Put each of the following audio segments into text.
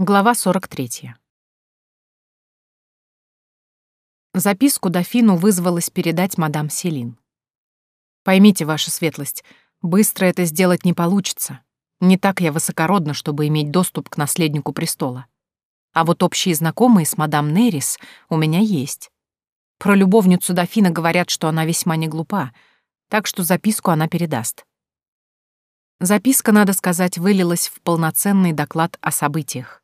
Глава 43. Записку дофину вызвалась передать мадам Селин. «Поймите, ваша светлость, быстро это сделать не получится. Не так я высокородна, чтобы иметь доступ к наследнику престола. А вот общие знакомые с мадам Нерис у меня есть. Про любовницу дофина говорят, что она весьма не глупа, так что записку она передаст. Записка, надо сказать, вылилась в полноценный доклад о событиях.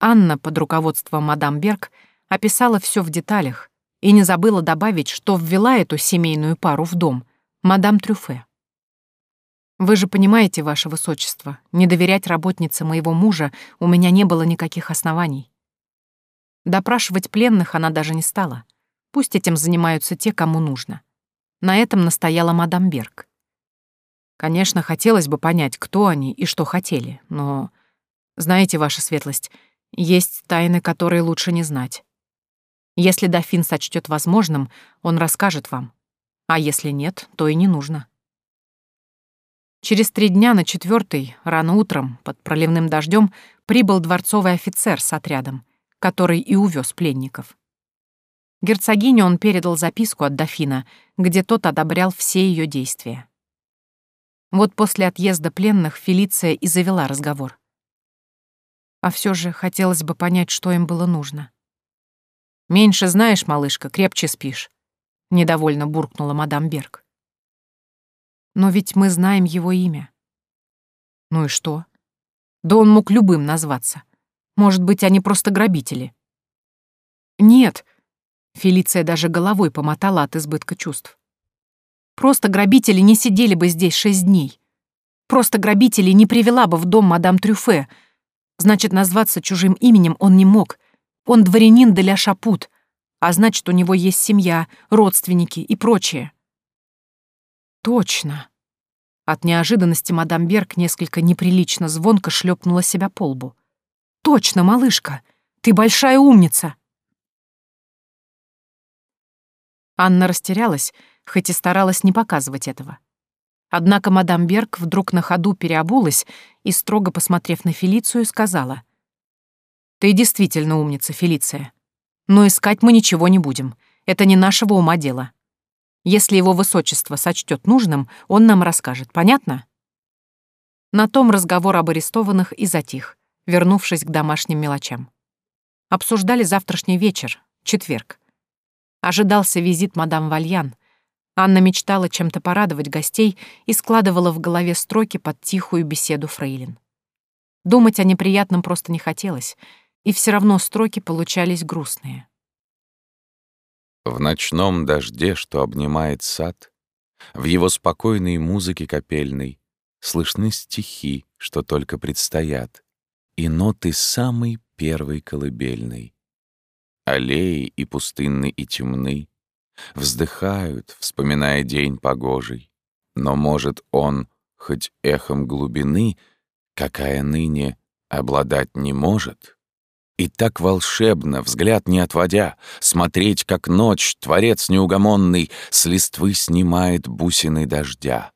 Анна под руководством мадам Берг описала все в деталях и не забыла добавить, что ввела эту семейную пару в дом мадам Трюфе. Вы же понимаете, ваше высочество, не доверять работнице моего мужа у меня не было никаких оснований. Допрашивать пленных она даже не стала. Пусть этим занимаются те, кому нужно. На этом настояла мадам Берг. Конечно, хотелось бы понять, кто они и что хотели, но... Знаете, ваша светлость, есть тайны, которые лучше не знать. Если дофин сочтет возможным, он расскажет вам. А если нет, то и не нужно. Через три дня на четвертый, рано утром, под проливным дождем, прибыл дворцовый офицер с отрядом, который и увез пленников. Герцогине он передал записку от дофина, где тот одобрял все ее действия. Вот после отъезда пленных Фелиция и завела разговор. А все же хотелось бы понять, что им было нужно. «Меньше знаешь, малышка, крепче спишь», — недовольно буркнула мадам Берг. «Но ведь мы знаем его имя». «Ну и что? Да он мог любым назваться. Может быть, они просто грабители». «Нет», — Фелиция даже головой помотала от избытка чувств. «Просто грабители не сидели бы здесь шесть дней. Просто грабители не привела бы в дом мадам Трюфе, — Значит, назваться чужим именем он не мог. Он дворянин для Шапут, а значит, у него есть семья, родственники и прочее. Точно. От неожиданности мадам Берг несколько неприлично звонко шлепнула себя по лбу. Точно, малышка, ты большая умница. Анна растерялась, хоть и старалась не показывать этого. Однако мадам Берг вдруг на ходу переобулась и, строго посмотрев на Фелицию, сказала. «Ты действительно умница, Фелиция. Но искать мы ничего не будем. Это не нашего ума дело. Если его высочество сочтет нужным, он нам расскажет, понятно?» На том разговор об арестованных и затих, вернувшись к домашним мелочам. Обсуждали завтрашний вечер, четверг. Ожидался визит мадам Вальян, Анна мечтала чем-то порадовать гостей и складывала в голове строки под тихую беседу фрейлин. Думать о неприятном просто не хотелось, и все равно строки получались грустные. В ночном дожде, что обнимает сад, В его спокойной музыке капельной Слышны стихи, что только предстоят, И ноты самой первой колыбельной. Аллеи и пустынны, и темны, Вздыхают, вспоминая день погожий. Но, может, он, хоть эхом глубины, Какая ныне обладать не может, И так волшебно, взгляд не отводя, Смотреть, как ночь, творец неугомонный, С листвы снимает бусины дождя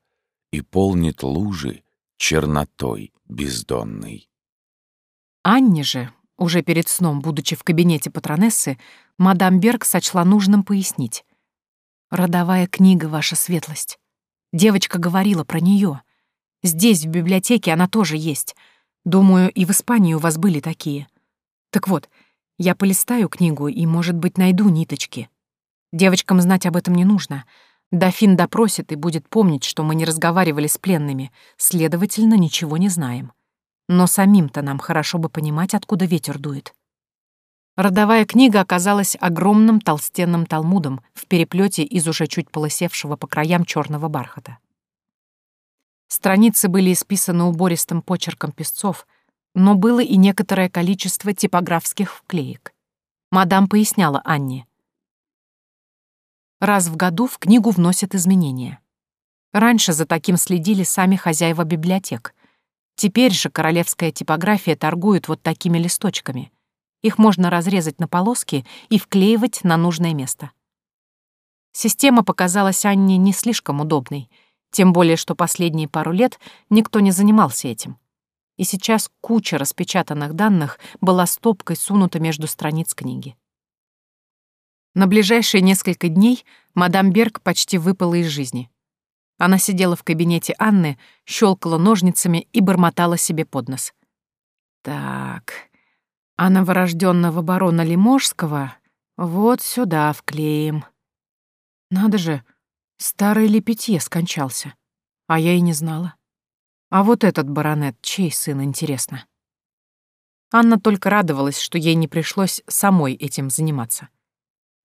И полнит лужи чернотой бездонной. Анне же, уже перед сном, будучи в кабинете патронессы, мадам Берг сочла нужным пояснить. Родовая книга, ваша светлость. Девочка говорила про нее. Здесь, в библиотеке, она тоже есть. Думаю, и в Испании у вас были такие. Так вот, я полистаю книгу и, может быть, найду ниточки. Девочкам знать об этом не нужно. Дофин допросит и будет помнить, что мы не разговаривали с пленными, следовательно, ничего не знаем. Но самим-то нам хорошо бы понимать, откуда ветер дует. Родовая книга оказалась огромным толстенным талмудом в переплете из уже чуть полосевшего по краям черного бархата. Страницы были исписаны убористым почерком песцов, но было и некоторое количество типографских вклеек. Мадам поясняла Анне. Раз в году в книгу вносят изменения. Раньше за таким следили сами хозяева библиотек. Теперь же королевская типография торгует вот такими листочками — их можно разрезать на полоски и вклеивать на нужное место. Система показалась Анне не слишком удобной, тем более что последние пару лет никто не занимался этим. И сейчас куча распечатанных данных была стопкой сунута между страниц книги. На ближайшие несколько дней мадам Берг почти выпала из жизни. Она сидела в кабинете Анны, щелкала ножницами и бормотала себе под нос. «Так, а новорожденного барона Лиможского вот сюда вклеим. Надо же, старый Лепетье скончался, а я и не знала. А вот этот баронет, чей сын, интересно?» Анна только радовалась, что ей не пришлось самой этим заниматься.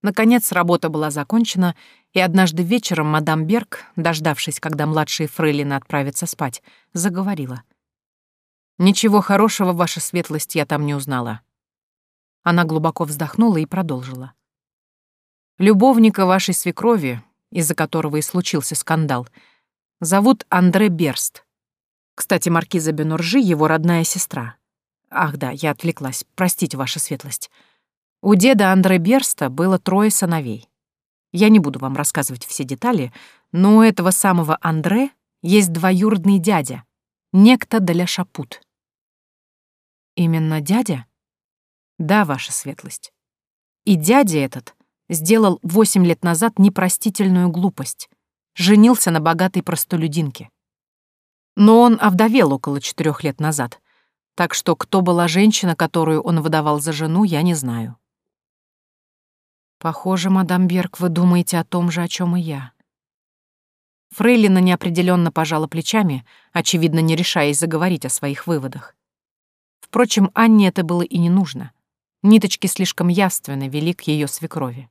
Наконец работа была закончена, и однажды вечером мадам Берг, дождавшись, когда младшие фрейлины отправятся спать, заговорила. «Ничего хорошего, ваша светлость, я там не узнала». Она глубоко вздохнула и продолжила. «Любовника вашей свекрови, из-за которого и случился скандал, зовут Андре Берст. Кстати, маркиза Бенуржи — его родная сестра. Ах да, я отвлеклась, простите, ваша светлость». У деда Андре Берста было трое сыновей. Я не буду вам рассказывать все детали, но у этого самого Андре есть двоюродный дядя, некто Даля Шапут. Именно дядя? Да, ваша светлость. И дядя этот сделал восемь лет назад непростительную глупость. Женился на богатой простолюдинке. Но он овдовел около четырех лет назад, так что кто была женщина, которую он выдавал за жену, я не знаю. Похоже, мадам Берг, вы думаете о том же, о чем и я. Фрейлина неопределенно пожала плечами, очевидно, не решаясь заговорить о своих выводах. Впрочем, Анне это было и не нужно. Ниточки слишком явственно вели к ее свекрови.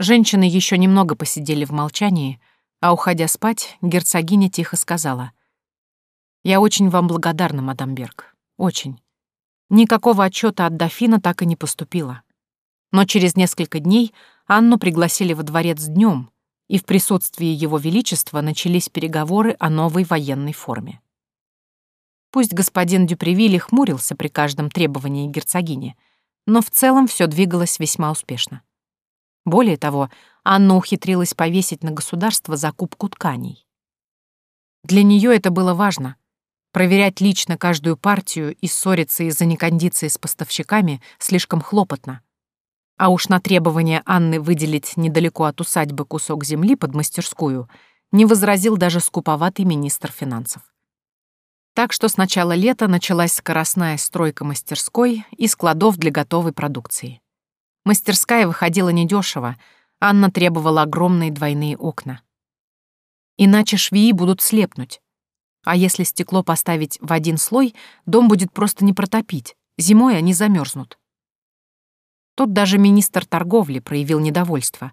Женщины еще немного посидели в молчании, а, уходя спать, герцогиня тихо сказала. «Я очень вам благодарна, мадам Берг. Очень. Никакого отчета от дофина так и не поступило. Но через несколько дней Анну пригласили во дворец днем, и в присутствии Его Величества начались переговоры о новой военной форме. Пусть господин Дюпревилли хмурился при каждом требовании герцогини, но в целом все двигалось весьма успешно. Более того, Анна ухитрилась повесить на государство закупку тканей. Для нее это было важно. Проверять лично каждую партию и ссориться из-за некондиции с поставщиками слишком хлопотно. А уж на требование Анны выделить недалеко от усадьбы кусок земли под мастерскую не возразил даже скуповатый министр финансов. Так что с начала лета началась скоростная стройка мастерской и складов для готовой продукции. Мастерская выходила недешево, Анна требовала огромные двойные окна. Иначе швеи будут слепнуть. А если стекло поставить в один слой, дом будет просто не протопить, зимой они замерзнут. Тут даже министр торговли проявил недовольство,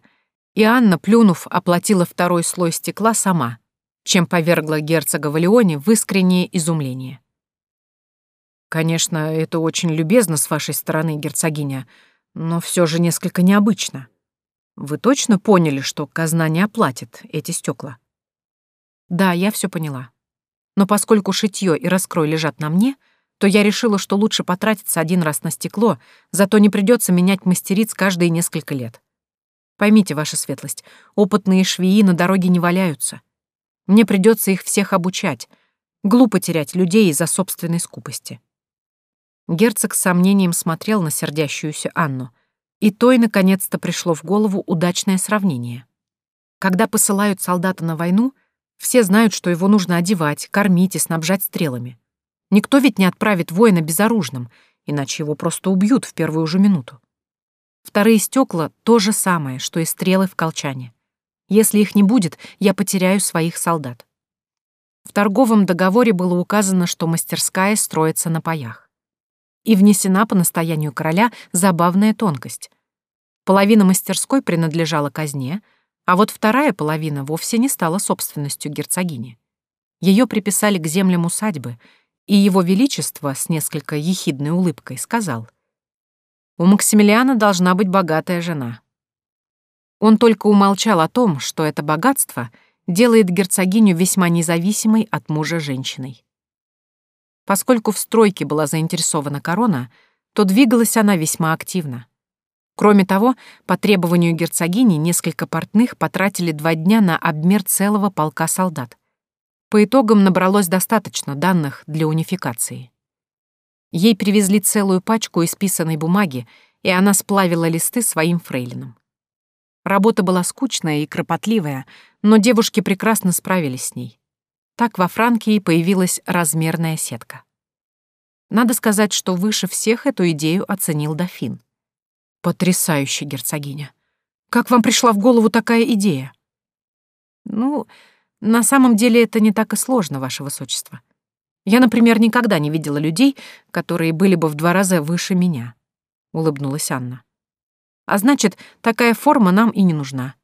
и Анна, плюнув, оплатила второй слой стекла сама, чем повергла герцога Валионе в искреннее изумление. «Конечно, это очень любезно с вашей стороны, герцогиня, но все же несколько необычно. Вы точно поняли, что казна не оплатит эти стекла? «Да, я все поняла. Но поскольку шитье и раскрой лежат на мне, — то я решила, что лучше потратиться один раз на стекло, зато не придется менять мастериц каждые несколько лет. Поймите, ваша светлость, опытные швеи на дороге не валяются. Мне придется их всех обучать. Глупо терять людей из-за собственной скупости. Герцог с сомнением смотрел на сердящуюся Анну, и той наконец-то пришло в голову удачное сравнение. Когда посылают солдата на войну, все знают, что его нужно одевать, кормить и снабжать стрелами. Никто ведь не отправит воина безоружным, иначе его просто убьют в первую же минуту. Вторые стекла — то же самое, что и стрелы в колчане. Если их не будет, я потеряю своих солдат. В торговом договоре было указано, что мастерская строится на паях. И внесена по настоянию короля забавная тонкость. Половина мастерской принадлежала казне, а вот вторая половина вовсе не стала собственностью герцогини. Ее приписали к землям усадьбы — и его величество с несколько ехидной улыбкой сказал, «У Максимилиана должна быть богатая жена». Он только умолчал о том, что это богатство делает герцогиню весьма независимой от мужа женщиной. Поскольку в стройке была заинтересована корона, то двигалась она весьма активно. Кроме того, по требованию герцогини несколько портных потратили два дня на обмер целого полка солдат. По итогам набралось достаточно данных для унификации. Ей привезли целую пачку исписанной бумаги, и она сплавила листы своим фрейлином. Работа была скучная и кропотливая, но девушки прекрасно справились с ней. Так во Франкии появилась размерная сетка. Надо сказать, что выше всех эту идею оценил дофин. Потрясающе, герцогиня. Как вам пришла в голову такая идея? Ну, на самом деле это не так и сложно, ваше высочество. Я, например, никогда не видела людей, которые были бы в два раза выше меня, улыбнулась Анна. А значит, такая форма нам и не нужна.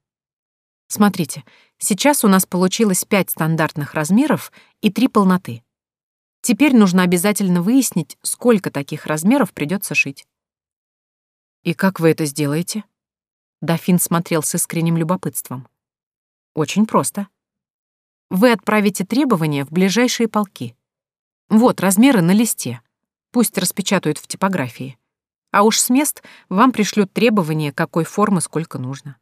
Смотрите, сейчас у нас получилось пять стандартных размеров и три полноты. Теперь нужно обязательно выяснить, сколько таких размеров придется шить. И как вы это сделаете? Дофин смотрел с искренним любопытством. Очень просто. Вы отправите требования в ближайшие полки. Вот размеры на листе. Пусть распечатают в типографии. А уж с мест вам пришлют требования, какой формы сколько нужно.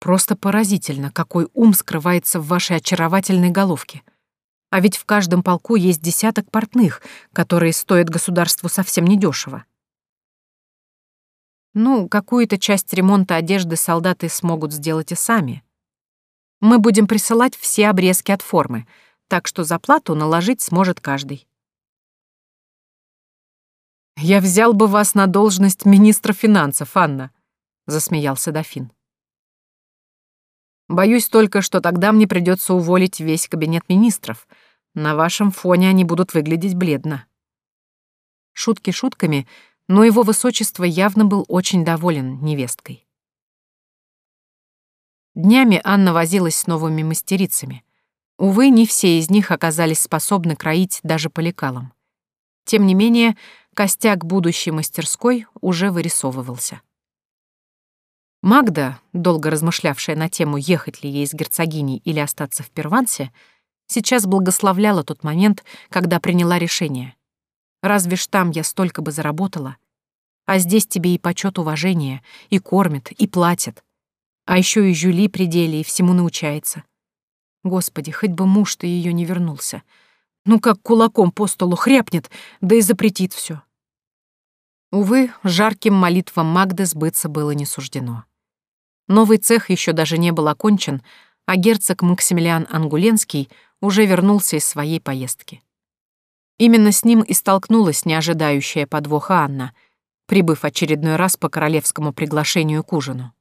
Просто поразительно, какой ум скрывается в вашей очаровательной головке. А ведь в каждом полку есть десяток портных, которые стоят государству совсем недешево. Ну, какую-то часть ремонта одежды солдаты смогут сделать и сами. Мы будем присылать все обрезки от формы, так что заплату наложить сможет каждый. «Я взял бы вас на должность министра финансов, Анна», — засмеялся дофин. «Боюсь только, что тогда мне придется уволить весь кабинет министров. На вашем фоне они будут выглядеть бледно». Шутки шутками, но его высочество явно был очень доволен невесткой. Днями Анна возилась с новыми мастерицами. Увы, не все из них оказались способны кроить даже по лекалам. Тем не менее, костяк будущей мастерской уже вырисовывался. Магда, долго размышлявшая на тему, ехать ли ей с герцогиней или остаться в Первансе, сейчас благословляла тот момент, когда приняла решение. Разве ж там я столько бы заработала? А здесь тебе и почет уважения, и кормят, и платят. А еще и Жюли при деле и всему научается. Господи, хоть бы муж-то ее не вернулся. Ну как кулаком по столу хряпнет, да и запретит все. Увы, жарким молитвам Магды сбыться было не суждено. Новый цех еще даже не был окончен, а герцог Максимилиан Ангуленский уже вернулся из своей поездки. Именно с ним и столкнулась неожидающая подвоха Анна, прибыв очередной раз по королевскому приглашению к ужину.